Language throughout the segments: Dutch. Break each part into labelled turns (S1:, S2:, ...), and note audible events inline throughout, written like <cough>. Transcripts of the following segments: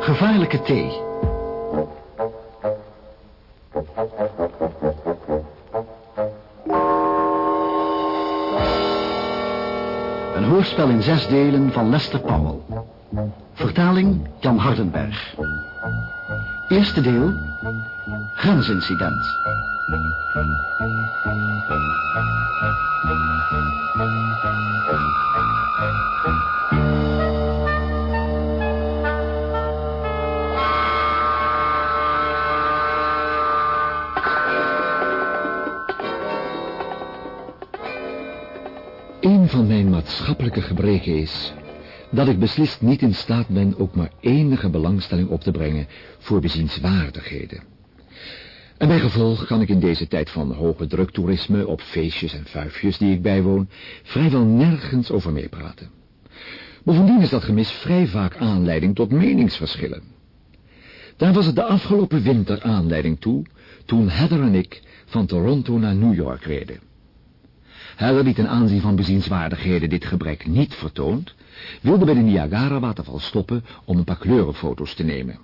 S1: Gevaarlijke thee. Een hoorspel in zes delen van Lester Powell. Vertaling Jan Hardenberg. Eerste deel. Grensincident. Een van mijn maatschappelijke gebreken is dat ik beslist niet in staat ben ook maar enige belangstelling op te brengen voor bezienswaardigheden. En bij gevolg kan ik in deze tijd van hoge druktoerisme op feestjes en fuifjes die ik bijwoon vrijwel nergens over meepraten. Bovendien is dat gemis vrij vaak aanleiding tot meningsverschillen. Daar was het de afgelopen winter aanleiding toe, toen Heather en ik van Toronto naar New York reden. Heather die ten aanzien van bezienswaardigheden dit gebrek niet vertoont, wilde bij de Niagara-waterval stoppen om een paar kleurenfoto's te nemen.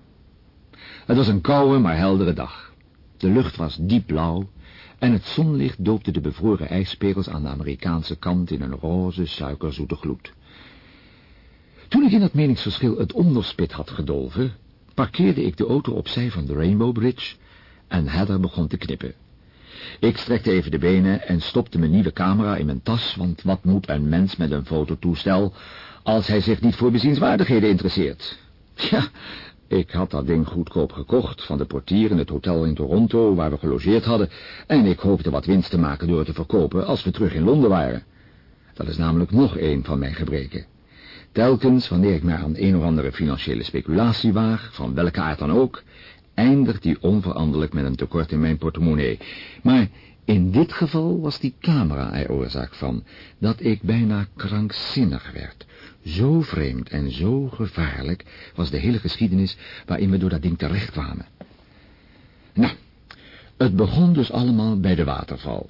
S1: Het was een koude maar heldere dag. De lucht was diep blauw en het zonlicht doopte de bevroren ijspegels aan de Amerikaanse kant in een roze, suikerzoete gloed. Toen ik in dat meningsverschil het onderspit had gedolven, parkeerde ik de auto opzij van de Rainbow Bridge en Heather begon te knippen. Ik strekte even de benen en stopte mijn nieuwe camera in mijn tas, want wat moet een mens met een fototoestel als hij zich niet voor bezienswaardigheden interesseert? Ja, ik had dat ding goedkoop gekocht van de portier in het hotel in Toronto waar we gelogeerd hadden en ik hoopte wat winst te maken door het te verkopen als we terug in Londen waren. Dat is namelijk nog een van mijn gebreken. Telkens wanneer ik mij aan een of andere financiële speculatie waag, van welke aard dan ook, eindigt die onveranderlijk met een tekort in mijn portemonnee. Maar in dit geval was die camera er oorzaak van, dat ik bijna krankzinnig werd. Zo vreemd en zo gevaarlijk was de hele geschiedenis waarin we door dat ding terechtkwamen. Nou, het begon dus allemaal bij de waterval.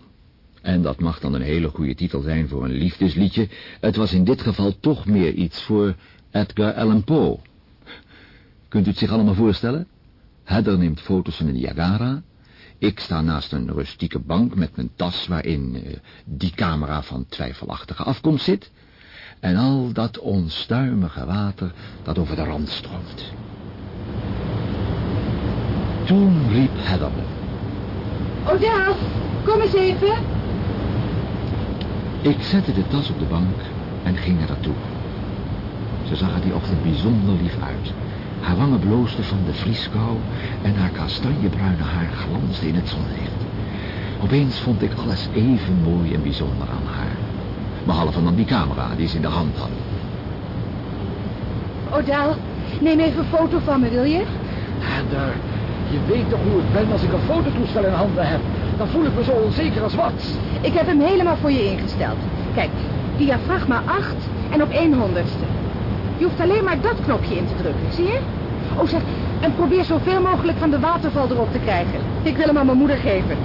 S1: En dat mag dan een hele goede titel zijn voor een liefdesliedje. Het was in dit geval toch meer iets voor Edgar Allan Poe. Kunt u het zich allemaal voorstellen? Heather neemt foto's van de Niagara. Ik sta naast een rustieke bank met mijn tas waarin uh, die camera van twijfelachtige afkomst zit. En al dat onstuimige water dat over de rand stroomt. Toen riep Heather me.
S2: Odell, kom eens even.
S1: Ik zette de tas op de bank en ging naar haar toe. Ze zag er die ochtend bijzonder lief uit. Haar wangen bloosden van de vrieskou en haar kastanjebruine haar glansde in het zonlicht. Opeens vond ik alles even mooi en bijzonder aan haar. Behalve dan die camera die ze in de hand had.
S2: Odell, neem even een foto van me, wil je?
S3: Heather, je weet toch hoe ik ben als ik een fototoestel in handen heb. Dan voel ik me zo onzeker als wat.
S2: Ik heb hem helemaal voor je ingesteld. Kijk, diafragma 8 en op 1 honderdste. Je hoeft alleen maar dat knopje in te drukken, zie je? Oh zeg, en probeer zoveel mogelijk van de waterval erop te krijgen. Ik wil hem aan mijn moeder geven.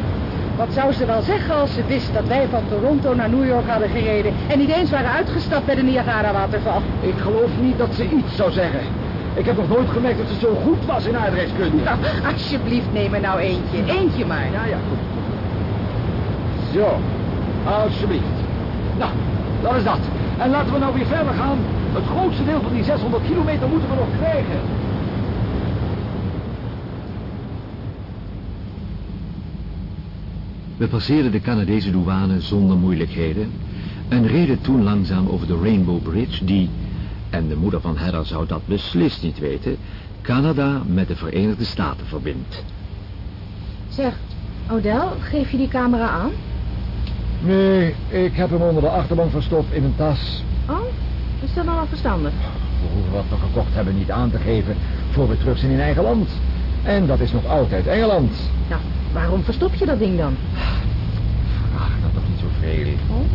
S2: Wat zou ze wel zeggen als ze wist dat wij van Toronto naar New York hadden gereden... en niet eens waren uitgestapt bij de Niagara-waterval?
S3: Ik geloof niet dat ze iets zou zeggen. Ik heb nog nooit gemerkt dat ze zo goed was in aardrijkskunde.
S2: Nou, alsjeblieft, neem er nou eentje. Eentje maar.
S3: Ja, ja, goed. Zo, alsjeblieft. Nou, dat is dat. En laten we nou weer verder gaan. Het grootste deel van die 600 kilometer moeten we nog krijgen.
S1: We passeerden de Canadese douane zonder moeilijkheden en reden toen langzaam over de Rainbow Bridge die, en de moeder van Heather zou dat beslist niet weten, Canada met de Verenigde Staten verbindt.
S2: Zeg, Odell, geef je die camera aan?
S3: Nee, ik heb hem onder de achterbank verstopt in een tas.
S2: Oh, is dat dan wel verstandig?
S3: We hoeven wat we gekocht hebben niet aan te geven voor we terug zijn in eigen land. En dat is nog altijd Engeland.
S2: Nou, waarom verstop je dat ding dan?
S3: Vraag dat toch niet zoveel.
S2: Oh?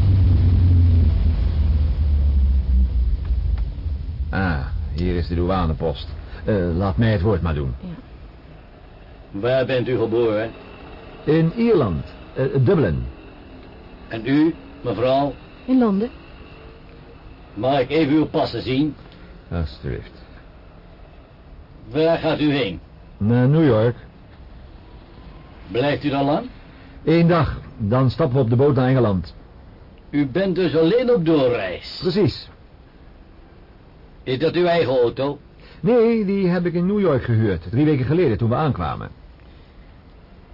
S3: Ah, hier is de douanepost. Eh, laat mij het woord maar doen.
S4: Waar bent u geboren?
S3: In Ierland. Uh, Dublin.
S4: En u, mevrouw?
S2: In Londen.
S4: Mag ik even uw passen zien?
S3: Alsjeblieft.
S4: Waar gaat u heen?
S3: Naar New York.
S4: Blijft u dan lang?
S3: Eén dag, dan stappen we op de boot naar Engeland.
S4: U bent dus alleen op doorreis?
S3: Precies.
S4: Is dat uw eigen auto?
S3: Nee, die heb ik in New York gehuurd. Drie weken geleden toen we aankwamen.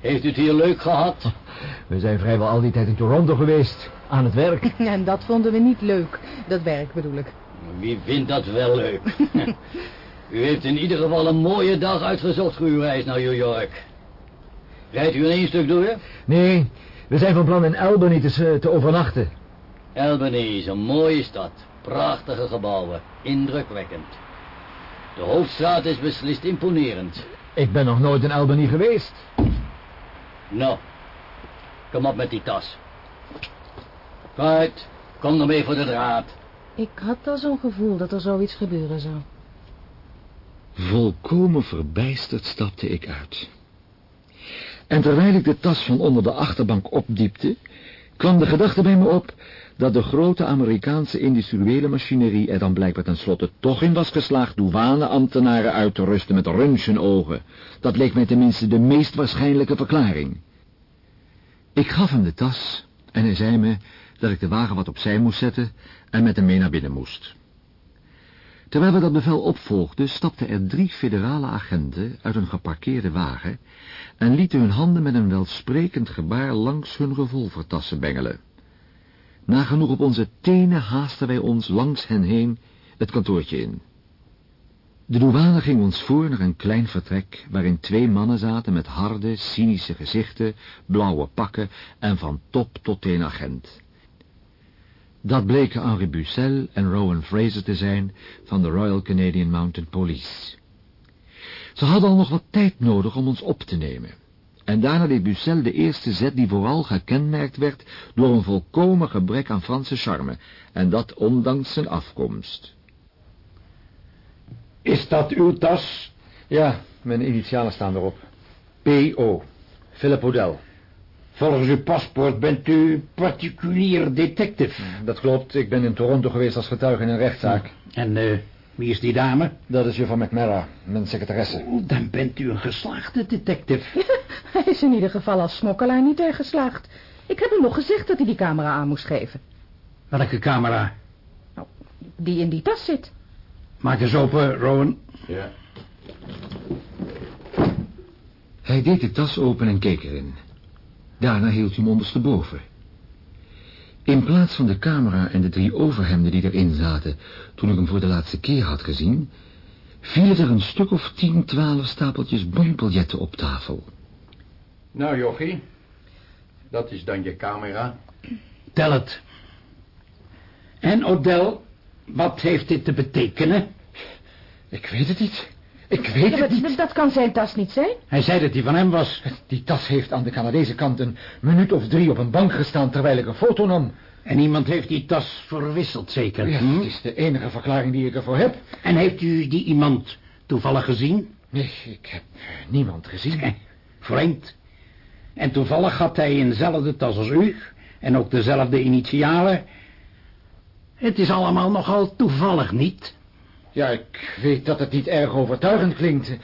S4: Heeft u het hier leuk gehad? <laughs>
S3: We zijn vrijwel al die tijd in Toronto geweest. Aan het werk. <laughs>
S2: En dat vonden we niet leuk. Dat werk bedoel ik.
S4: Wie vindt dat wel leuk? <laughs> u heeft in ieder geval een mooie dag uitgezocht voor uw reis naar New York. Rijdt u in één stuk door?
S3: Nee, we zijn van plan in Albany te, te overnachten.
S4: Albany is een mooie stad. Prachtige gebouwen. Indrukwekkend. De hoofdstraat is beslist imponerend.
S3: Ik ben nog nooit in Albany geweest.
S4: Nou, kom op met die tas. Kijk, kom dan mee voor de draad.
S2: Ik had al zo'n gevoel dat er zoiets gebeuren zou.
S1: Volkomen verbijsterd stapte ik uit. En terwijl ik de tas van onder de achterbank opdiepte, kwam de gedachte bij me op dat de grote Amerikaanse industriële machinerie er dan blijkbaar tenslotte toch in was geslaagd douaneambtenaren uit te rusten met röntgenogen. Dat leek mij tenminste de meest waarschijnlijke verklaring. Ik gaf hem de tas en hij zei me dat ik de wagen wat opzij moest zetten en met hem mee naar binnen moest. Terwijl we dat bevel opvolgden, stapten er drie federale agenten uit een geparkeerde wagen en lieten hun handen met een welsprekend gebaar langs hun revolvertassen bengelen. Nagenoeg op onze tenen haasten wij ons langs hen heen het kantoortje in. De douane ging ons voor naar een klein vertrek, waarin twee mannen zaten met harde, cynische gezichten, blauwe pakken en van top tot teen agent. Dat bleken Henri Bucel en Rowan Fraser te zijn van de Royal Canadian Mounted Police. Ze hadden al nog wat tijd nodig om ons op te nemen. En daarna deed Bucel de eerste zet die vooral gekenmerkt werd door een volkomen gebrek aan Franse charme, en dat ondanks zijn afkomst.
S5: Is dat uw tas?
S3: Ja, mijn initialen staan erop. P.O. Philip O'Dell.
S5: Volgens uw paspoort bent u particulier detective.
S3: Dat klopt, ik ben in Toronto geweest als getuige in een rechtszaak.
S5: En uh, wie is die dame?
S3: Dat is juffrouw McMara, mijn secretaresse.
S5: Oh, dan bent u een geslaagde detective. <laughs>
S2: hij is in ieder geval als smokkelaar niet erg geslaagd. Ik heb hem nog gezegd dat hij die camera aan moest geven.
S5: Welke camera?
S2: Nou, die in die tas zit.
S5: Maak eens open, Rowan.
S1: Ja. Hij deed de tas open en keek erin. Daarna hield hij hem ondersteboven. In plaats van de camera en de drie overhemden die erin zaten... toen ik hem voor de laatste keer had gezien... vielen er een stuk of tien, twaalf stapeltjes bankbiljetten op tafel.
S6: Nou, jochie. Dat is dan je camera.
S5: Tel het. En Odell, wat heeft dit te betekenen?
S3: Ik weet het niet. Ik weet het niet.
S2: Dat kan zijn tas niet zijn.
S5: Hij zei dat die van hem was.
S3: Die tas heeft aan de Canadese kant een minuut of drie op een bank gestaan terwijl ik een foto nam.
S5: En iemand heeft die tas verwisseld, zeker?
S3: Ja,
S5: hm?
S3: dat is de enige verklaring die ik ervoor heb.
S5: En heeft u die iemand toevallig gezien?
S3: Nee, ik heb niemand gezien.
S5: Eh, vreemd. En toevallig had hij eenzelfde tas als u. En ook dezelfde initialen. Het is allemaal nogal toevallig, niet?
S3: Ja, ik weet dat het niet erg overtuigend klinkt.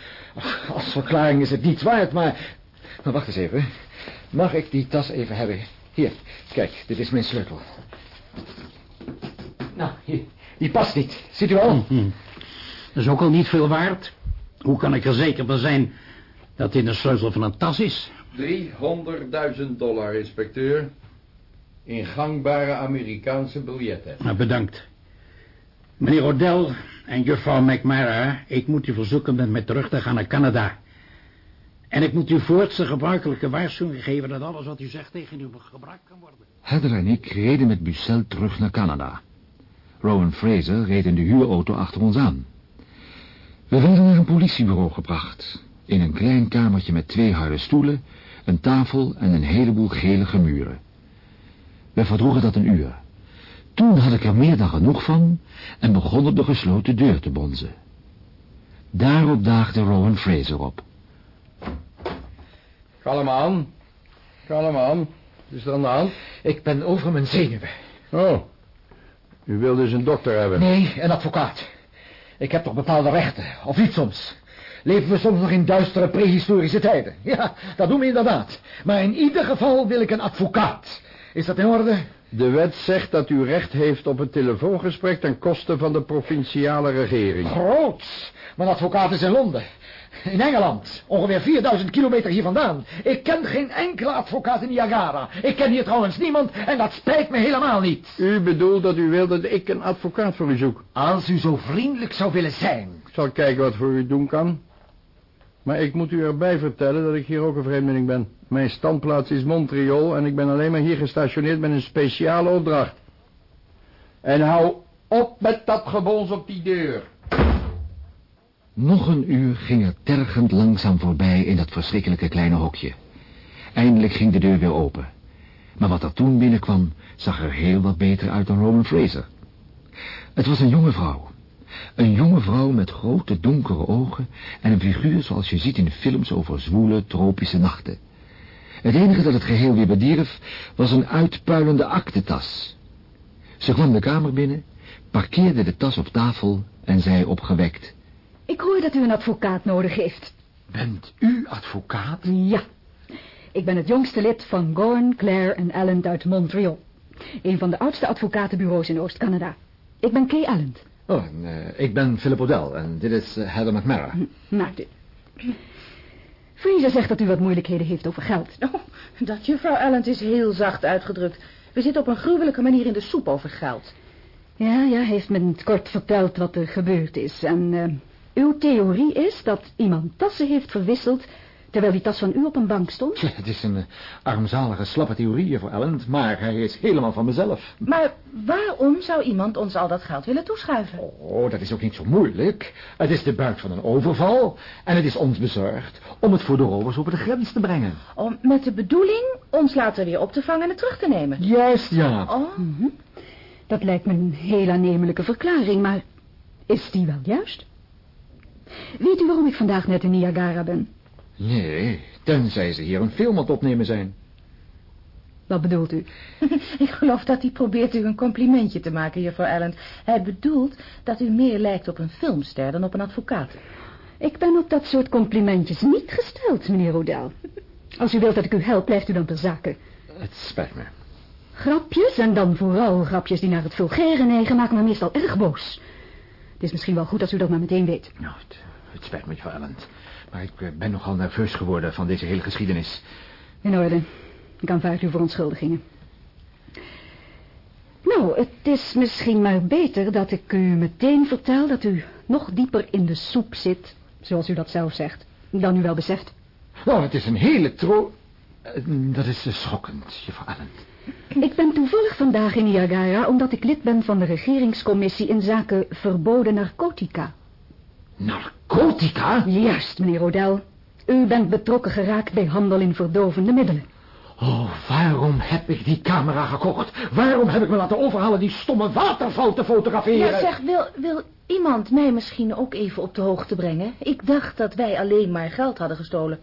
S3: Als verklaring is het niet waard, maar... Maar wacht eens even. Mag ik die tas even hebben? Hier, kijk, dit is mijn sleutel. Nou, hier, die past niet. Ziet u al?
S5: Hm. Dat is ook al niet veel waard. Hoe kan ik er zeker van zijn dat dit een sleutel van een tas is?
S6: 300.000 dollar, inspecteur. In gangbare Amerikaanse biljetten.
S5: Nou, bedankt. Meneer Odell en juffrouw McMara, ik moet u verzoeken met mij terug te gaan naar Canada. En ik moet u voorts gebruikelijke waarschuwing geven dat alles wat u zegt tegen u gebruikt kan worden.
S1: Heather en ik reden met Bucel terug naar Canada. Rowan Fraser reed in de huurauto achter ons aan. We werden naar een politiebureau gebracht. In een klein kamertje met twee harde stoelen, een tafel en een heleboel gelige muren. We verdroegen dat een uur. Toen had ik er meer dan genoeg van en begon op de gesloten deur te bonzen. Daarop daagde Rowan Fraser op.
S6: Kalm aan. Kalm aan.
S3: Wat is er aan de hand?
S1: Ik ben over mijn zenuwen.
S3: Oh. U wil dus een dokter hebben?
S1: Nee, een advocaat. Ik heb toch bepaalde rechten, of niet soms? Leven we soms nog in duistere prehistorische tijden? Ja, dat doen we inderdaad. Maar in ieder geval wil ik een advocaat. Is dat in orde?
S3: De wet zegt dat u recht heeft op een telefoongesprek ten koste van de provinciale regering.
S1: Groot. Mijn advocaat is in Londen. In Engeland. Ongeveer 4000 kilometer hier vandaan. Ik ken geen enkele advocaat in Niagara. Ik ken hier trouwens niemand en dat spijt me helemaal niet.
S3: U bedoelt dat u wil dat ik een advocaat voor u zoek.
S1: Als u zo vriendelijk zou willen zijn.
S3: Ik zal kijken wat voor u doen kan. Maar ik moet u erbij vertellen dat ik hier ook een vreemdeling ben. Mijn standplaats is Montreal en ik ben alleen maar hier gestationeerd met een speciale opdracht. En hou op met dat gebons op die deur.
S7: Nog een uur ging er tergend langzaam voorbij in dat verschrikkelijke kleine hokje. Eindelijk ging de deur weer open. Maar wat er toen binnenkwam, zag er heel wat beter uit dan Roman Fraser. Het was een jonge vrouw. Een jonge vrouw met grote donkere ogen en een figuur zoals je ziet in films over zwoele tropische nachten. Het enige dat het geheel weer bedierf was een uitpuilende aktentas. Ze kwam de kamer binnen, parkeerde de tas op tafel en zei opgewekt...
S8: Ik hoor dat u een advocaat nodig heeft.
S1: Bent u advocaat?
S8: Ja. Ik ben het jongste lid van Gorn, Clare en Allen uit Montreal. Een van de oudste advocatenbureaus in Oost-Canada. Ik ben Kay Allen.
S1: Oh, en, eh, ik ben Philip O'Dell en dit is uh, Heather McMara.
S8: Nou, dit... Fraser zegt dat u wat moeilijkheden heeft over geld.
S2: Oh, dat juffrouw Allen is heel zacht uitgedrukt. We zitten op een gruwelijke manier in de soep over geld.
S8: Ja, ja, heeft me in het kort verteld wat er gebeurd is. En uh, uw theorie is dat iemand tassen heeft verwisseld... terwijl die tas van u op een bank stond?
S1: Ja, <laughs> het is een uh, armzalige, slappe theorie voor Ellen, maar hij is helemaal van mezelf.
S2: Maar waarom zou iemand ons al dat geld willen toeschuiven?
S1: Oh, dat is ook niet zo moeilijk. Het is de buik van een overval en het is ons bezorgd om het voor de rovers over de grens te brengen.
S2: Om met de bedoeling ons later weer op te vangen en het terug te nemen?
S1: Juist, ja.
S2: Oh.
S8: Mm -hmm. Dat lijkt me een heel aannemelijke verklaring, maar is die wel juist? Weet u waarom ik vandaag net in Niagara ben?
S1: Nee, tenzij ze hier een film aan het opnemen zijn.
S8: Wat bedoelt u? <laughs>
S2: ik geloof dat hij probeert u een complimentje te maken, juffrouw Allen. Hij bedoelt dat u meer lijkt op een filmster dan op een advocaat.
S8: Ik ben op dat soort complimentjes niet gesteld, meneer Rodel. Als u wilt dat ik u help, blijft u dan ter zake.
S1: Het spijt me.
S8: Grapjes, en dan vooral grapjes die naar het vulgaire neigen, maken me meestal erg boos. Het is misschien wel goed als u dat maar meteen weet.
S1: Nou, het, het spijt me, juffrouw Allen. Maar ik eh, ben nogal nerveus geworden van deze hele geschiedenis.
S8: In orde. Ik aanvaard uw verontschuldigingen. Nou, het is misschien maar beter dat ik u meteen vertel dat u nog dieper in de soep zit, zoals u dat zelf zegt, dan u wel beseft.
S1: Nou, het is een hele tro... Dat is schokkend, juffrouw Allen.
S8: Ik ben toevallig vandaag in Niagara omdat ik lid ben van de regeringscommissie in zaken verboden narcotica.
S1: Narcotica?
S8: Juist, meneer Odell. U bent betrokken geraakt bij handel in verdovende middelen.
S1: Oh, waarom heb ik die camera gekocht? Waarom heb ik me laten overhalen die stomme waterval te fotograferen?
S2: Ja, zeg, wil, wil iemand mij misschien ook even op de hoogte brengen? Ik dacht dat wij alleen maar geld hadden gestolen.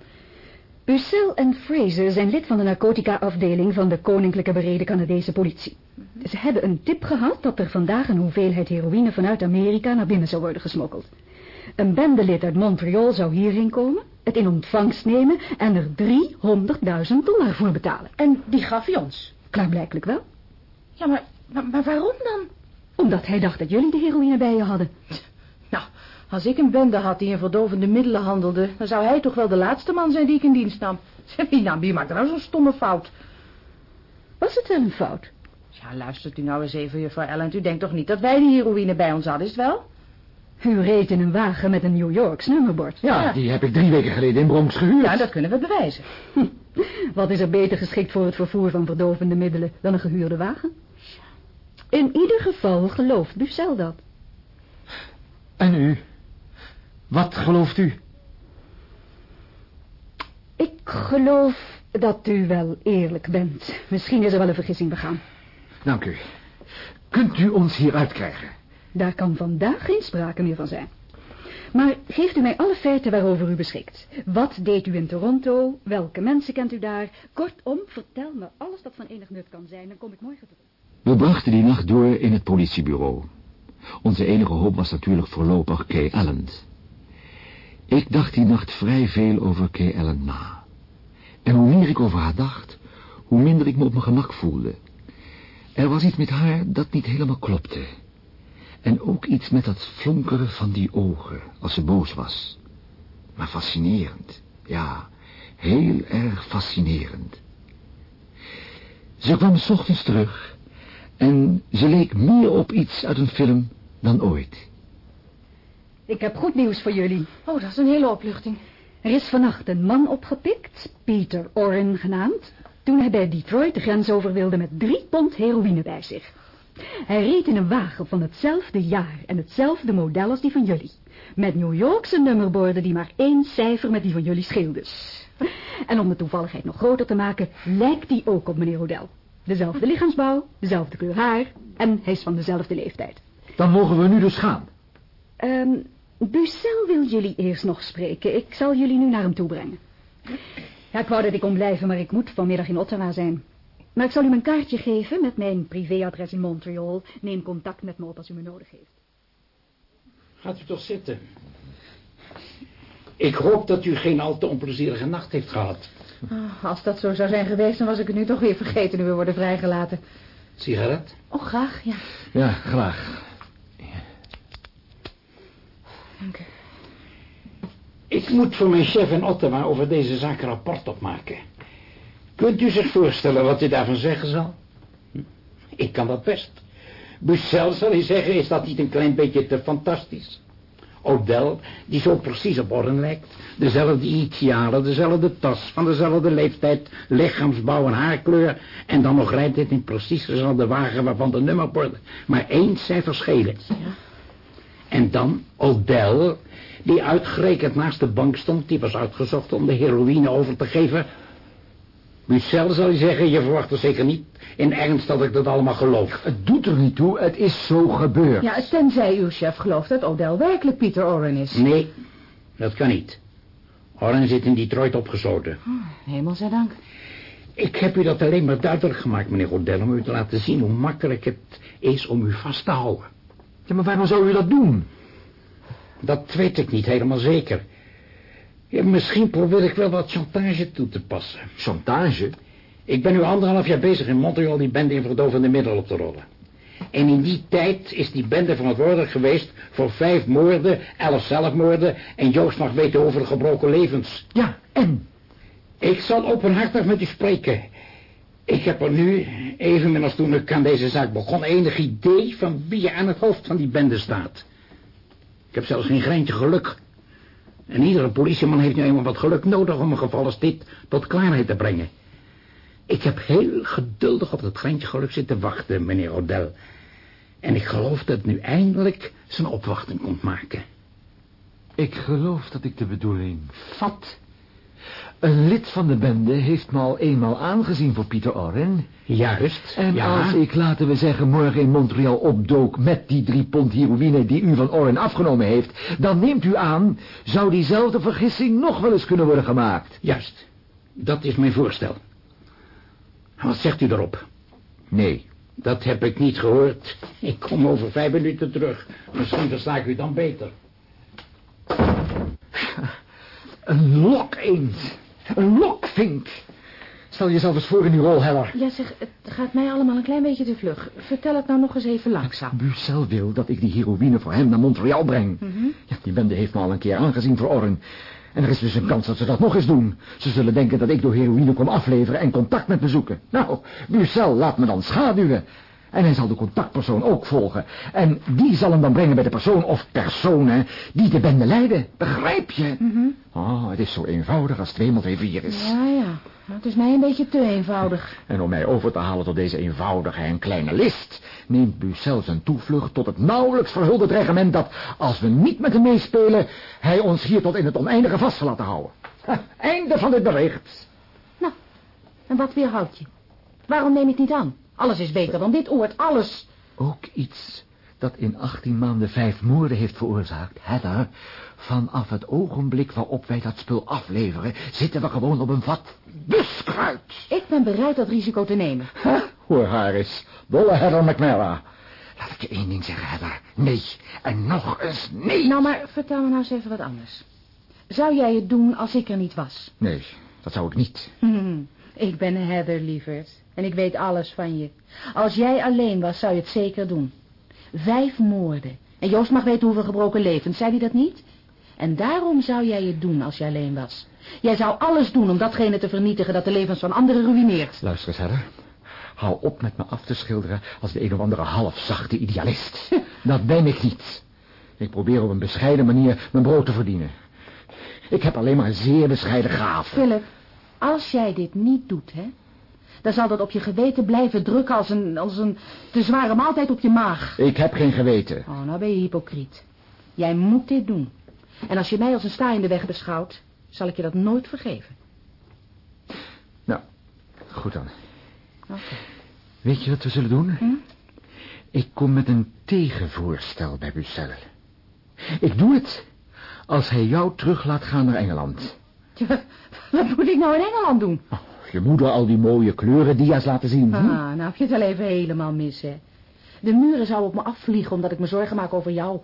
S8: Bucel en Fraser zijn lid van de narcotica-afdeling van de Koninklijke Bereden Canadese politie. Ze hebben een tip gehad dat er vandaag een hoeveelheid heroïne vanuit Amerika naar binnen zou worden gesmokkeld. Een bendelid uit Montreal zou hierheen komen, het in ontvangst nemen en er 300.000 dollar voor betalen.
S2: En die gaf hij ons?
S8: Klaarblijkelijk wel.
S2: Ja, maar, maar, maar waarom dan?
S8: Omdat hij dacht dat jullie de heroïne bij je hadden.
S2: Nou, als ik een bende had die in verdovende middelen handelde... dan zou hij toch wel de laatste man zijn die ik in dienst nam. <laughs> Wie, nou, wie maakt nou zo'n stomme fout?
S8: Was het wel een fout?
S2: Ja, luistert u nou eens even, juffrouw Ellen. U denkt toch niet dat wij die heroïne bij ons hadden, is het wel?
S8: U reed in een wagen met een New Yorks nummerbord.
S1: Ja, ja, die heb ik drie weken geleden in Bronx gehuurd.
S2: Ja, dat kunnen we bewijzen.
S8: Hm. <laughs> Wat is er beter geschikt voor het vervoer van verdovende middelen dan een gehuurde wagen? In ieder geval gelooft Bucel dat.
S1: En u? Wat gelooft u?
S8: Ik geloof dat u wel eerlijk bent. Misschien is er wel een vergissing begaan.
S1: Dank u. Kunt u ons hier uitkrijgen?
S8: Daar kan vandaag geen sprake meer van zijn. Maar geeft u mij alle feiten waarover u beschikt. Wat deed u in Toronto? Welke mensen kent u daar? Kortom, vertel me alles dat van enig nut kan zijn. Dan kom ik morgen terug.
S9: We brachten die nacht door in het politiebureau. Onze enige hoop was natuurlijk voorlopig Kay Allen. Ik dacht die nacht vrij veel over Kay Allen na. En hoe meer ik over haar dacht, hoe minder ik me op mijn gemak voelde. Er was iets met haar dat niet helemaal klopte. En ook iets met dat flonkeren van die ogen, als ze boos was. Maar fascinerend, ja, heel erg fascinerend. Ze kwam s ochtends terug en ze leek meer op iets uit een film dan ooit.
S8: Ik heb goed nieuws voor jullie.
S2: Oh, dat is een hele opluchting.
S8: Er is vannacht een man opgepikt, Peter Orrin genaamd, toen hij bij Detroit de grens over wilde met drie pond heroïne bij zich. Hij reed in een wagen van hetzelfde jaar en hetzelfde model als die van jullie. Met New Yorkse nummerborden die maar één cijfer met die van jullie scheelden. En om de toevalligheid nog groter te maken, lijkt die ook op meneer Odell. Dezelfde lichaamsbouw, dezelfde kleur haar en hij is van dezelfde leeftijd.
S1: Dan mogen we nu dus gaan.
S8: Ehm, Bucel wil jullie eerst nog spreken. Ik zal jullie nu naar hem toe brengen. Ja, ik wou dat ik kon blijven, maar ik moet vanmiddag in Ottawa zijn. Maar ik zal u mijn kaartje geven met mijn privéadres in Montreal. Neem contact met me op als u me nodig heeft.
S5: Gaat u toch zitten. Ik hoop dat u geen al te onplezierige nacht heeft gehad.
S2: Oh, als dat zo zou zijn geweest, dan was ik het nu toch weer vergeten nu we worden vrijgelaten.
S5: Sigaret?
S2: Oh, graag, ja.
S1: Ja, graag.
S2: Dank u.
S5: Ik moet voor mijn chef in Ottawa over deze zaak een rapport opmaken. Kunt u zich voorstellen wat u daarvan zeggen zal? Ik kan dat best. Bucel zal hij zeggen, is dat niet een klein beetje te fantastisch? Odell, die zo precies op orde lijkt. Dezelfde idealen, dezelfde tas, van dezelfde leeftijd, lichaamsbouw en haarkleur. En dan nog rijdt dit in precies dezelfde wagen waarvan de nummerborden maar één cijfer schelen. En dan Odell, die uitgerekend naast de bank stond, die was uitgezocht om de heroïne over te geven. Bucel zal hij zeggen, je verwacht er zeker niet in ernst dat ik dat allemaal geloof.
S1: Het doet er niet toe, het is zo gebeurd.
S2: Ja, tenzij uw chef gelooft dat Odell werkelijk Pieter Oren is.
S5: Nee, dat kan niet. Oren zit in Detroit opgesloten.
S2: Oh, Hemelzijdank.
S5: Ik heb u dat alleen maar duidelijk gemaakt, meneer Odell, om u te laten zien hoe makkelijk het is om u vast te houden.
S1: Ja, maar waarom zou u dat doen?
S5: Dat weet ik niet helemaal zeker. Ja, misschien probeer ik wel wat chantage toe te passen.
S1: Chantage?
S5: Ik ben nu anderhalf jaar bezig in Montreal die bende in verdovende middelen op te rollen. En in die tijd is die bende verantwoordelijk geweest voor vijf moorden, elf zelfmoorden en Joost mag weten over de gebroken levens.
S1: Ja, en?
S5: Ik zal openhartig met u spreken. Ik heb er nu, evenmin als toen ik aan deze zaak begon, enig idee van wie aan het hoofd van die bende staat. Ik heb zelfs geen greintje geluk. En iedere politieman heeft nu eenmaal wat geluk nodig om een geval als dit tot klaarheid te brengen. Ik heb heel geduldig op dat greintje geluk zitten wachten, meneer Odell. En ik geloof dat het nu eindelijk zijn opwachting komt maken.
S1: Ik geloof dat ik de bedoeling vat. Een lid van de bende heeft me al eenmaal aangezien voor Pieter Oren.
S5: Juist,
S1: En
S5: ja.
S1: als ik, laten we zeggen, morgen in Montreal opdook met die drie pond heroïne die u van Oren afgenomen heeft, dan neemt u aan, zou diezelfde vergissing nog wel eens kunnen worden gemaakt.
S5: Juist, dat is mijn voorstel. Wat zegt u daarop?
S1: Nee.
S5: Dat heb ik niet gehoord. Ik kom over vijf minuten terug. Misschien versta ik u dan beter.
S1: Een lokeend. Een lokvink. Stel jezelf eens voor in die rol, Heller.
S2: Ja, zeg, het gaat mij allemaal een klein beetje te vlug. Vertel het nou nog eens even langzaam.
S1: Bucel wil dat ik die heroïne voor hem naar Montreal breng. Ja, die bende heeft me al een keer aangezien voor Orren. En er is dus een kans dat ze dat nog eens doen. Ze zullen denken dat ik door heroïne kom afleveren en contact met me zoeken. Nou, Bucel laat me dan schaduwen. En hij zal de contactpersoon ook volgen. En die zal hem dan brengen bij de persoon of personen die de bende leiden. Begrijp je? Oh, het is zo eenvoudig als twee maal twee vier is.
S2: Ja, ja. Het is mij een beetje te eenvoudig.
S1: En om mij over te halen tot deze eenvoudige en kleine list... neemt Bucel zijn toevlucht tot het nauwelijks verhulde dreigement... dat, als we niet met hem meespelen... hij ons hier tot in het oneindige vast zal laten houden. Ha, einde van dit bericht.
S2: Nou, en wat weerhoudt je? Waarom neem het niet aan? Alles is beter dan dit oord, alles.
S1: Ook iets dat in 18 maanden vijf moorden heeft veroorzaakt, Heather, vanaf het ogenblik waarop wij dat spul afleveren, zitten we gewoon op een vat buskruid.
S2: Ik ben bereid dat risico te nemen.
S1: Hoor haar eens, dolle Heather McNamara. Laat ik je één ding zeggen, Heather. Nee, en nog eens nee.
S2: Nou, maar vertel me nou eens even wat anders. Zou jij het doen als ik er niet was?
S1: Nee, dat zou ik niet.
S2: Hm, ik ben Heather, lieverd. En ik weet alles van je. Als jij alleen was, zou je het zeker doen. Vijf moorden. En Joost mag weten hoeveel gebroken levens, zei hij dat niet? En daarom zou jij het doen als je alleen was. Jij zou alles doen om datgene te vernietigen dat de levens van anderen ruïneert.
S1: Luister eens, Heather. Hou op met me af te schilderen als de een of andere halfzachte idealist. Dat ben ik niet. Ik probeer op een bescheiden manier mijn brood te verdienen. Ik heb alleen maar zeer bescheiden gaven.
S2: Philip, als jij dit niet doet, hè, dan zal dat op je geweten blijven drukken als een, als een te zware maaltijd op je maag.
S1: Ik heb geen geweten.
S2: Oh, nou ben je hypocriet. Jij moet dit doen. En als je mij als een sta in de weg beschouwt, zal ik je dat nooit vergeven.
S1: Nou, goed dan. Weet je wat we zullen doen?
S2: Hm?
S1: Ik kom met een tegenvoorstel bij Bucel. Ik doe het als hij jou terug laat gaan naar Engeland. <laughs>
S2: Wat moet ik nou in Engeland doen?
S1: Oh, je moeder al die mooie kleurendia's laten zien. hm?
S2: Ah, nou heb je het wel even helemaal mis, hè. De muren zouden op me afvliegen omdat ik me zorgen maak over jou.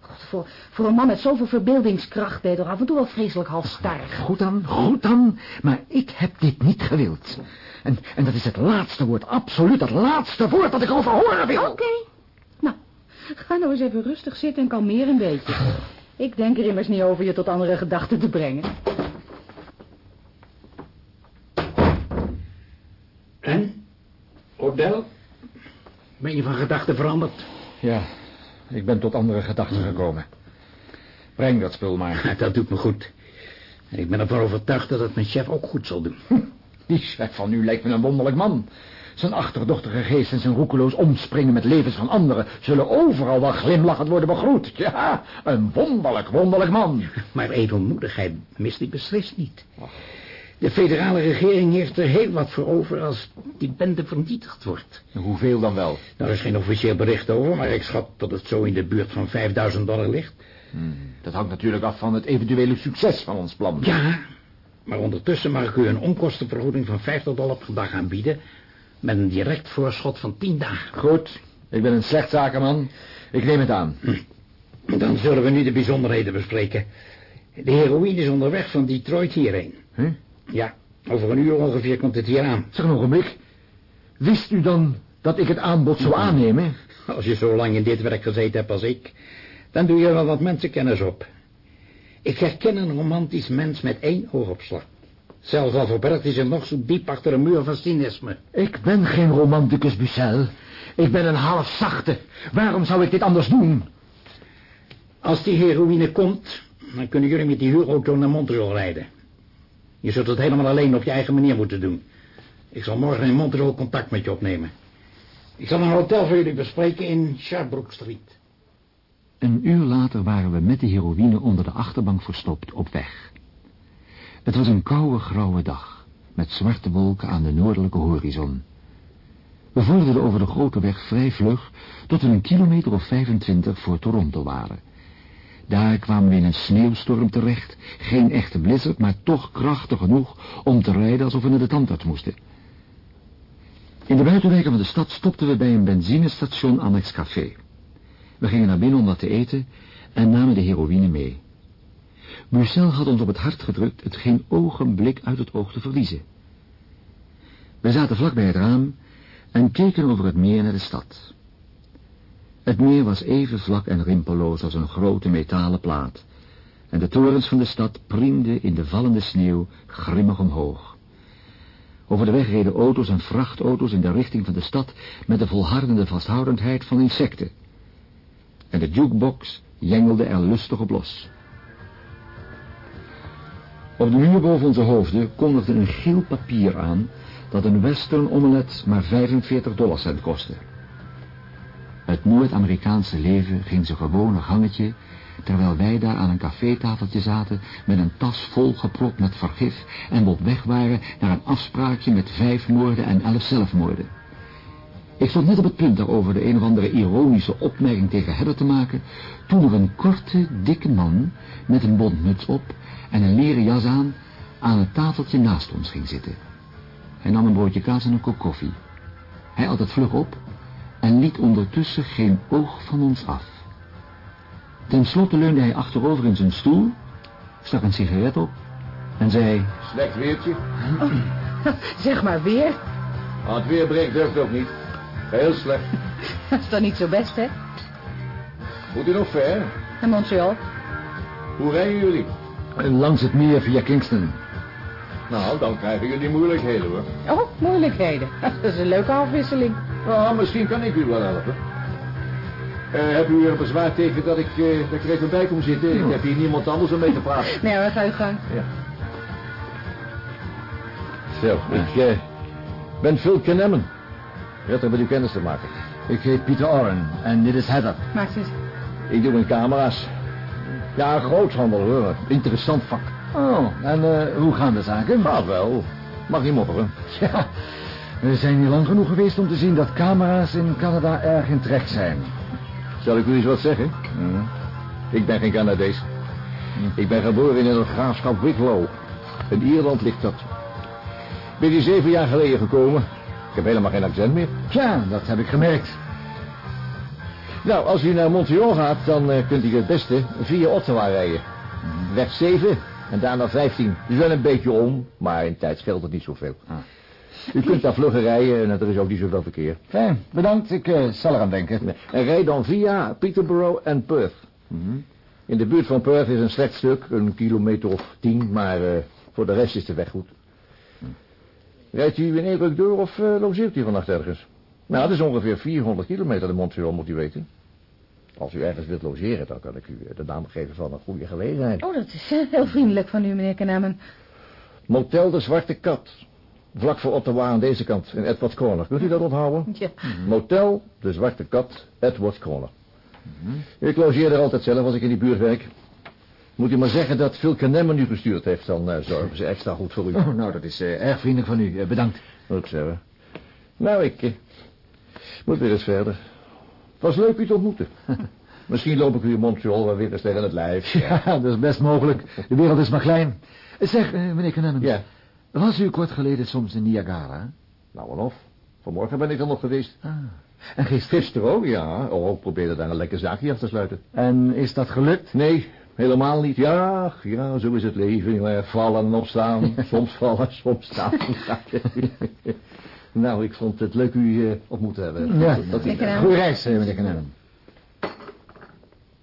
S2: God, voor, voor een man met zoveel verbeeldingskracht ben je toch af en toe wel vreselijk halfstarig.
S1: Goed dan, goed dan. Maar ik heb dit niet gewild. En, en dat is het laatste woord, absoluut het laatste woord dat ik over horen wil.
S2: Oké. Nou, ga nou eens even rustig zitten en kalmeer een beetje. Ik denk er immers niet over je tot andere gedachten te brengen.
S5: Odell? Ben je van gedachten veranderd?
S1: Ja, ik ben tot andere gedachten gekomen. Breng dat spul maar. <laughs>
S5: Dat doet me goed. En ik ben ervan overtuigd dat het mijn chef ook goed zal doen.
S1: Die chef van u lijkt me een wonderlijk man. Zijn achterdochtige geest en zijn roekeloos omspringen met levens van anderen... zullen overal wel glimlachend worden begroet. Ja, een wonderlijk, wonderlijk man.
S5: Maar edelmoedigheid mist die beslist niet. De federale regering heeft er heel wat voor over als die bende vernietigd wordt.
S1: Hoeveel dan wel?
S5: Nou, er is geen officieel bericht over, maar ik schat dat het zo in de buurt van 5000 dollar ligt.
S1: Hmm, dat hangt natuurlijk af van het eventuele succes van ons plan.
S5: Ja, maar ondertussen mag ik u een onkostenvergoeding van 50 dollar per dag aanbieden... met een direct voorschot van 10 dagen.
S1: Goed, ik ben een slecht zakenman. Ik neem het aan.
S5: Dan zullen we nu de bijzonderheden bespreken. De heroïne is onderweg van Detroit hierheen.
S1: Huh?
S5: Ja, over een uur ongeveer komt het hier aan.
S1: Zeg een ogenblik. Wist u dan dat ik het aanbod zou aannemen?
S5: Als je zo lang in dit werk gezeten hebt als ik... dan doe je wel wat mensenkennis op. Ik herken een romantisch mens met één oogopslag. Zelfs al verbergt hij zich nog zo diep achter een muur van cynisme.
S1: Ik ben geen romanticus, Bucel. Ik ben een half zachte. Waarom zou ik dit anders doen?
S5: Als die heroïne komt, dan kunnen jullie met die huurauto naar Montreal rijden. Je zult het helemaal alleen op je eigen manier moeten doen. Ik zal morgen in Montreal contact met je opnemen. Ik zal een hotel voor jullie bespreken in Sherbrooke Street.
S1: Een uur later waren we met de heroïne onder de achterbank verstopt op weg. Het was een koude, grauwe dag, met zwarte wolken aan de noordelijke horizon. We vorderden over de grote weg vrij vlug, tot we een kilometer of 25 voor Toronto waren. Daar kwamen we in een sneeuwstorm terecht, geen echte blizzard, maar toch krachtig genoeg om te rijden alsof we naar de tandarts moesten. In de buitenwijken van de stad stopten we bij een benzinestation Annex Café. We gingen naar binnen om wat te eten en namen de heroïne mee. Bucel had ons op het hart gedrukt het geen ogenblik uit het oog te verliezen. We zaten vlak bij het raam en keken over het meer naar de stad. Het meer was even vlak en rimpelloos als een grote metalen plaat, en de torens van de stad priemden in de vallende sneeuw grimmig omhoog. Over de weg reden auto's en vrachtauto's in de richting van de stad met de volhardende vasthoudendheid van insecten. En de jukebox jengelde er lustig op los. Op de muur boven onze hoofden kondigde een geel papier aan dat een western omelet maar 45 dollarcent kostte. Het Noord-Amerikaanse leven ging zijn gewone gangetje, terwijl wij daar aan een cafétafeltje zaten met een tas vol gepropt met vergif en op weg waren naar een afspraakje met vijf moorden en elf zelfmoorden. Ik stond net op het punt daarover de een of andere ironische opmerking tegen Heather te maken, toen er een korte, dikke man met een bondmuts op en een leren jas aan aan het tafeltje naast ons ging zitten. Hij nam een broodje kaas en een kop koffie. Hij at het vlug op en liet ondertussen geen oog van ons af. Ten slotte leunde hij achterover in zijn stoel, stak een sigaret op en zei...
S6: Slecht weertje. <laughs>
S2: Zeg maar weer.
S6: Aan het weer breekt durft ook niet. Heel slecht. <laughs>
S2: Dat is dan niet zo best, hè?
S6: Moet u nog ver?
S2: En Montreal?
S6: Hoe rijden jullie?
S1: Langs het meer via Kingston.
S6: Nou, dan krijgen jullie moeilijkheden hoor.
S2: Oh, moeilijkheden. <laughs> Dat is een leuke afwisseling.
S6: Nou, misschien kan ik u wel helpen. Eh, heb u er bezwaar tegen dat ik, eh, dat ik er even bij kom zitten? Ik heb hier niemand anders om mee te praten.
S2: Nee, maar ga je gang.
S6: Zo, ik eh, ben Phil Kenemmen. Prettig met uw kennis te maken.
S1: Ik heet Pieter Oren en dit is Heather.
S2: Maak eens.
S6: Ik doe mijn camera's. Ja, groothandel hoor.
S1: Interessant vak. Oh, en eh, hoe gaan de zaken?
S6: Gaat wel. Mag niet mopperen.
S1: Ja, we zijn hier lang genoeg geweest om te zien dat camera's in Canada erg in trek zijn.
S6: Zal ik u eens wat zeggen? Ik ben geen Canadees. Ik ben geboren in het graafschap Wicklow. In Ierland ligt dat. Ben hier zeven jaar geleden gekomen. Ik heb helemaal geen accent meer.
S1: Ja, dat heb ik gemerkt.
S6: Nou, als u naar Montreal gaat, dan eh, kunt u het beste via Ottawa rijden. Weg 7 en daarna 15. Dus wel een beetje om, maar in tijd scheelt het niet zoveel. U kunt daar vlugger rijden en er is ook niet zoveel verkeer.
S1: Fijn, bedankt. Ik eh, zal eraan denken.
S6: En rijd dan via Peterborough en Perth. In de buurt van Perth is een slecht stuk, een kilometer of tien, maar eh, voor de rest is de weg goed. Rijdt u in één ruk door of eh, logeert u vannacht ergens? Nou, dat is ongeveer 400 kilometer de Montreal, moet u weten. Als u ergens wilt logeren, dan kan ik u de naam geven van een goede gelegenheid.
S2: Oh, dat is heel vriendelijk van u, meneer Kenamen.
S6: Motel de Zwarte Kat. Vlak voor Ottawa aan deze kant, in Edward Corner. Kunt u dat onthouden? <laughs>
S2: Ja.
S6: Motel de Zwarte Kat, Edward Corner. Ik logeer er altijd zelf als ik in die buurt werk. Moet u maar zeggen dat Phil Kenemmen u gestuurd heeft, dan eh, zorgen ze extra goed voor u.
S1: Oh, nou, dat is eh, erg vriendelijk van u. Eh, bedankt.
S6: Ik zeggen. Nou, ik moet weer eens verder. Het was leuk u te ontmoeten. <laughs> Misschien loop ik u in Montreal weer eens tegen het lijf.
S1: Ja, <laughs> dat is best mogelijk. De wereld is maar klein. Zeg, meneer Kenemmen.
S6: Ja.
S1: Was u kort geleden soms in Niagara?
S6: Nou en of. Vanmorgen ben ik er nog geweest.
S1: Ah. En gisteren?
S6: Gisteren ook, ja. Oh, ik probeerde daar een lekker zaakje af te sluiten.
S1: En is dat gelukt?
S6: Nee, helemaal niet. Ja, ja, zo is het leven. Vallen en opstaan. <laughs> soms vallen, soms staan. <laughs> nou, ik vond het leuk u eh, ontmoet te hebben.
S1: Ja.
S6: Dat,
S2: Kenemmen.
S1: Goeie reis, eh, meneer Kenemmen.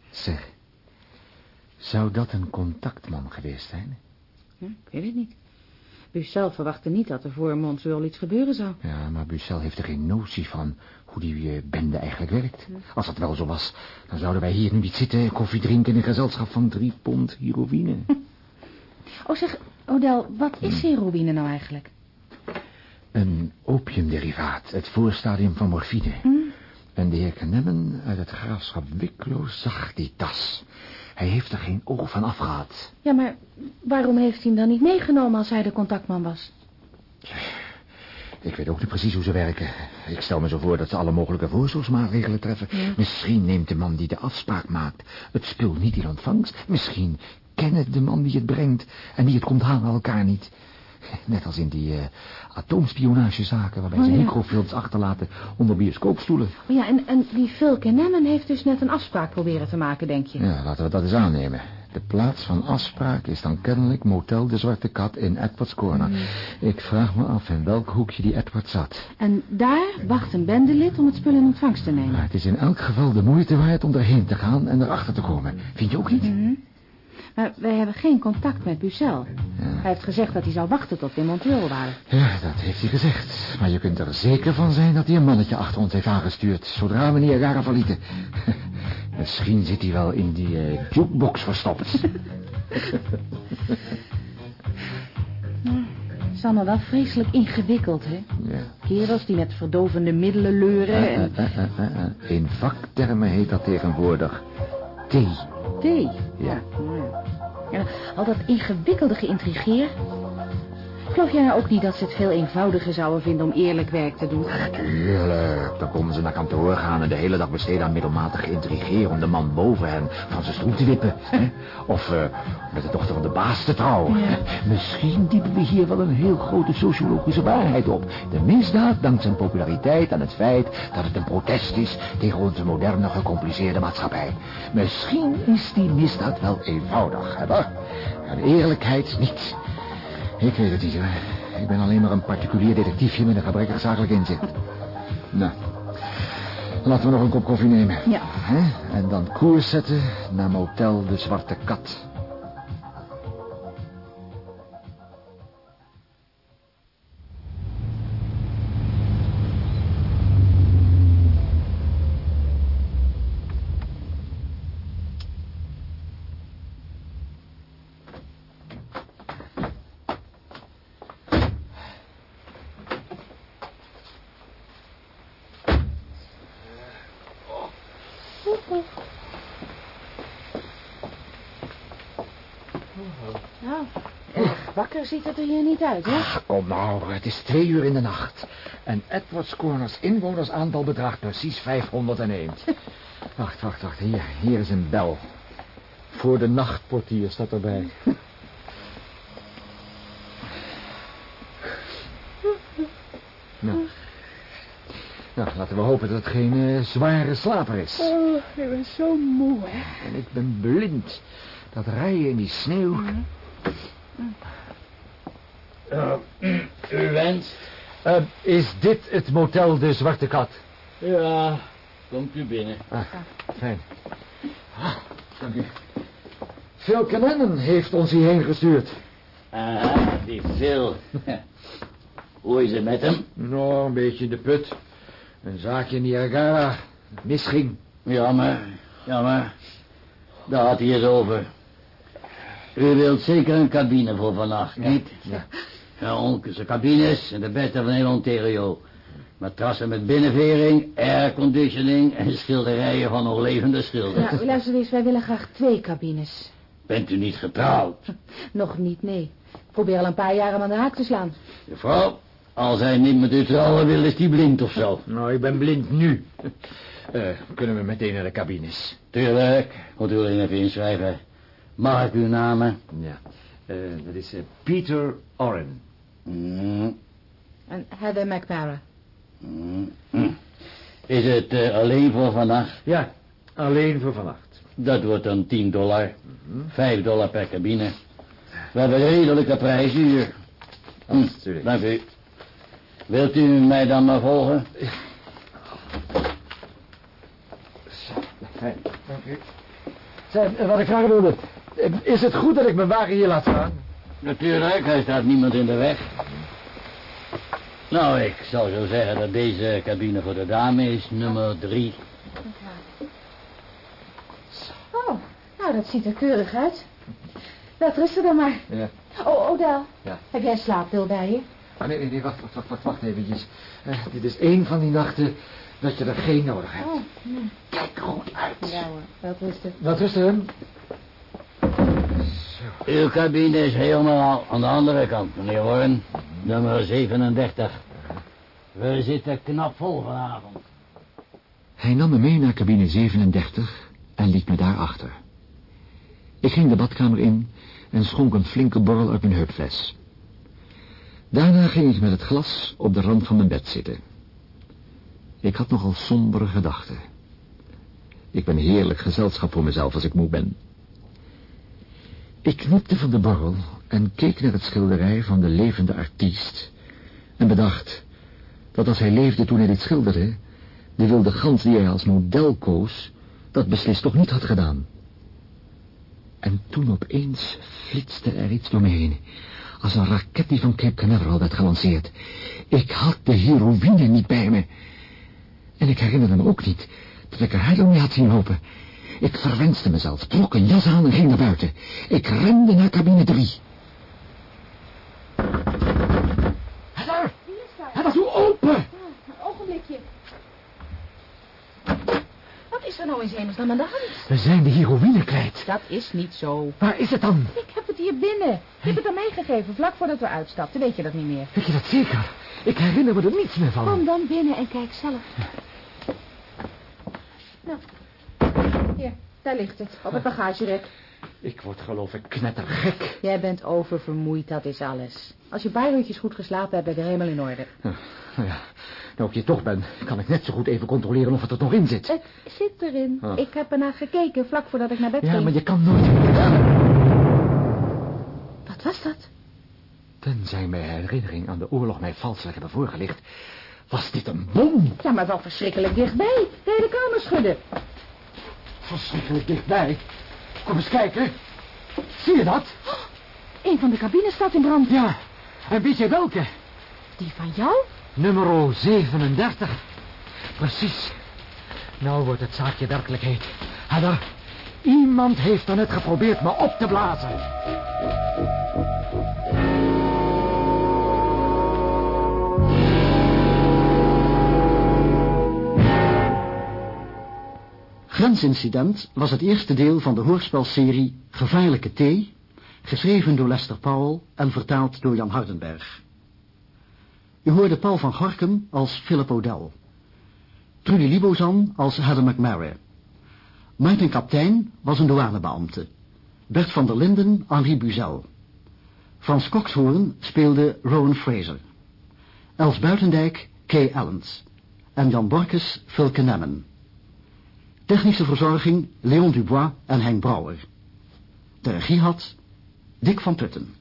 S1: Zeg, zou dat een contactman geweest zijn?
S2: Ja, ik weet het niet. Bucel verwachtte niet dat er voor Montreal iets gebeuren zou.
S1: Ja, maar Bucel heeft er geen notie van hoe die eh, bende eigenlijk werkt. Als dat wel zo was, dan zouden wij hier nu niet zitten, koffie drinken in een gezelschap van drie pond heroïne. <laughs>
S2: Oh, zeg, Odel, wat is heroïne nou eigenlijk?
S1: Een opiumderivaat, het voorstadium van morfine. En de heer Kenemmen uit het graafschap Wicklow zag die tas. Hij heeft er geen oog van afgehad.
S2: Ja, maar waarom heeft hij hem dan niet meegenomen als hij de contactman was?
S1: Ik weet ook niet precies hoe ze werken. Ik stel me zo voor dat ze alle mogelijke voorzorgsmaatregelen treffen. Misschien neemt de man die de afspraak maakt het spul niet in ontvangst. Misschien kennen de man die het brengt en die het komt halen elkaar niet. Net als in die eh, atoomspionagezaken waarbij
S2: Oh,
S1: ze
S2: ja.
S1: microfilms achterlaten onder bioscoopstoelen.
S2: Oh ja, en, en die Phil Kenemmen heeft dus net een afspraak proberen te maken, denk je?
S1: Ja, laten we dat eens aannemen. De plaats van afspraak is dan kennelijk Motel de Zwarte Kat in Edwards Corner. Ik vraag me af in welk hoekje die Edward zat.
S2: En daar wacht een bendelid om het spul in ontvangst te nemen.
S1: Maar het is in elk geval de moeite waard om erheen te gaan en erachter te komen. Vind je ook niet?
S2: Maar wij hebben geen contact met Bucel. Hij heeft gezegd dat hij zou wachten tot we in Montreal waren.
S1: Ja, dat heeft hij gezegd. Maar je kunt er zeker van zijn dat hij een mannetje achter ons heeft aangestuurd... zodra we Niagara verlieten. <laughs> Misschien zit hij wel in die eh, jukebox verstopt. <laughs>
S2: Het is allemaal wel vreselijk ingewikkeld, hè?
S1: ja.
S2: Kerels die met verdovende middelen leuren
S1: Eh,
S2: en...
S1: eh. In vaktermen heet dat tegenwoordig thee.
S2: Thee.
S1: Ja.
S2: ja. Ja, al dat ingewikkelde geïntrigeer. Geloof jij nou ook niet dat ze het veel eenvoudiger zouden vinden om eerlijk werk te doen?
S1: Tuurlijk, dan komen ze naar kantoor gaan en de hele dag besteden aan middelmatig intrigeren om de man boven hen van zijn stoel te wippen. Hè? Of eh, met de dochter van de baas te trouwen. Misschien diepen we hier wel een heel grote sociologische waarheid op. De misdaad dankt zijn populariteit aan het feit dat het een protest is tegen onze moderne gecompliceerde maatschappij. Misschien is die misdaad wel eenvoudig, hè? En eerlijkheid niet. Ik weet het niet, hoor. Ik ben alleen maar een particulier detectiefje met een gebrekkig zakelijk inzicht. Nou, laten we nog een kop koffie nemen.
S2: Ja.
S1: Hè? En dan koers zetten naar motel De Zwarte Kat.
S2: Wakker ziet het er hier niet uit, hè?
S1: Ach, kom nou, het is twee uur in de nacht. En Edwards Corners inwonersaantal bedraagt precies 501. <laughs> Wacht, wacht, wacht. Hier, hier is een bel. Voor de nachtportier staat erbij. <laughs> Nou. nou, laten we hopen dat het geen eh, zware slaper is.
S2: Oh, ik ben zo moe, hè?
S1: En ik ben blind. Dat rijden in die sneeuw
S4: u
S1: Eh, is dit het motel De Zwarte Kat?
S4: Ja, komt u binnen.
S1: Ah, fijn. Ah, dank u. Phil Cannon heeft ons hierheen gestuurd.
S4: Ah, die Phil. <laughs> Hoe is het met hem?
S1: Nou, een beetje in de put. Een zaakje in Niagara. Misging.
S4: Jammer, jammer. Daar had hij het over. U wilt zeker een cabine voor vannacht, niet?
S1: Ja.
S4: Ja, onkelse cabines en de beste van heel Ontario. Matrassen met binnenvering, airconditioning en schilderijen van nog levende schilders.
S2: Nou, luister eens, wij willen graag twee cabines.
S4: Bent u niet getrouwd? <laughs>
S2: Nog niet, nee. Ik probeer al een paar jaar hem aan de haak te slaan.
S4: Juffrouw, als hij niet met u trouwen wil, is hij blind of zo. <laughs>
S1: Nou, ik ben blind nu. <laughs> Eh, kunnen we meteen naar de cabines?
S4: Tuurlijk, moet u alleen even inschrijven. Mag ik uw namen?
S1: Ja. Eh, dat is eh, Peter Orren.
S4: Mm,
S2: En Heather McMara.
S4: mm, mm. Is het eh, alleen voor vannacht?
S1: Ja, alleen voor vannacht.
S4: Dat wordt dan 10 dollar. 5 dollar per cabine. We hebben redelijke prijzen hier. Hm,
S1: Natuurlijk.
S4: dank u. Wilt u mij dan maar volgen?
S1: Fijn. Dank u. Zeg, eh, wat ik vragen wilde. eh, Is het goed dat ik mijn wagen hier laat staan?
S4: Natuurlijk, hij staat niemand in de weg. Nou, ik zou zo zeggen dat deze cabine voor de dame is, nummer drie.
S2: Oh, nou, dat ziet er keurig uit. Laat rusten dan maar.
S1: Ja.
S2: Oh, Odell.
S1: Ja.
S2: Heb jij een slaappil bij je?
S1: Ah, nee, nee, nee, wacht, wacht, wacht, wacht, wacht eventjes. Eh, dit is één van die nachten dat je er geen nodig hebt.
S2: Oh, nee.
S1: Kijk goed uit.
S2: Ja hoor, wel rusten.
S1: Wat rusten?
S4: Uw cabine is helemaal aan de andere kant, meneer Warren. Nummer 37. We zitten knap vol vanavond.
S1: Hij nam me mee naar cabine 37 en liet me daar achter. Ik ging de badkamer in en schonk een flinke borrel uit mijn heupfles. Daarna ging ik met het glas op de rand van mijn bed zitten. Ik had nogal sombere gedachten. Ik ben heerlijk gezelschap voor mezelf als ik moe ben. Ik knipte van de borrel en keek naar het schilderij van de levende artiest... en bedacht dat als hij leefde toen hij dit schilderde... de wilde gans die hij als model koos... dat beslist toch niet had gedaan. En toen opeens flitste er iets door me heen... als een raket die van Cape Canaveral werd gelanceerd. Ik had de heroïne niet bij me... En ik herinnerde me ook niet dat ik er Heidel mee had zien lopen. Ik verwenste mezelf, trok een jas aan en ging naar buiten. Ik rende naar cabine 3. Heather!
S2: Wie is daar?
S1: Heather, doe open!
S2: Een ogenblikje. Wat is er nou in hemelsnaam aan de hand?
S1: We zijn de heroïne kwijt.
S2: Dat is niet zo.
S1: Waar is het dan?
S2: Ik heb het hier binnen. Je hebt het aan mij gegeven, vlak voordat we uitstapten. Weet je dat niet meer?
S1: Weet je dat zeker? Ik herinner me er niets meer van.
S2: Kom dan binnen en kijk zelf. Nou, hier, daar ligt het, op het bagagerek.
S1: Ik word geloof ik knettergek.
S2: Jij bent oververmoeid, dat is alles. Als je uurtjes goed geslapen hebt, ben je er helemaal in orde.
S1: Nou ja, nou ik hier toch ben, kan ik net zo goed even controleren of het er nog in zit.
S2: Het zit erin.
S1: Ah.
S2: Ik heb ernaar gekeken vlak voordat ik naar bed
S1: Ja,
S2: ging.
S1: maar je kan nooit...
S2: Wat was dat?
S1: Tenzij mijn herinnering aan de oorlog mij valselijk hebben voorgelicht, was dit een bom.
S2: Ja, maar wel verschrikkelijk dichtbij. De hele kamer schudden.
S1: Verschrikkelijk dichtbij. Kom eens kijken. Zie je dat?
S2: Een van de cabines staat in brand.
S1: Ja. En weet je welke?
S2: Die van jou?
S1: Nummer 37. Precies. Nou wordt het zaakje werkelijkheid. Heather, iemand heeft er net geprobeerd me op te blazen.
S10: Grensincident was het eerste deel van de hoorspelserie Gevaarlijke Thee, geschreven door Lester Powell en vertaald door Jan Hardenberg. U hoorde Paul van Gorkum als Philip O'Dell, Trudy Libozan als Heather McMurray. Martin Kaptein was een douanebeambte, Bert van der Linden Henri Buzel. Frans Kokshoorn speelde Rowan Fraser. Els Buitendijk Kay Allens en Jan Borkes Philke Nemmen. Technische verzorging Leon Dubois en Henk Brouwer. De regie had Dick van Putten.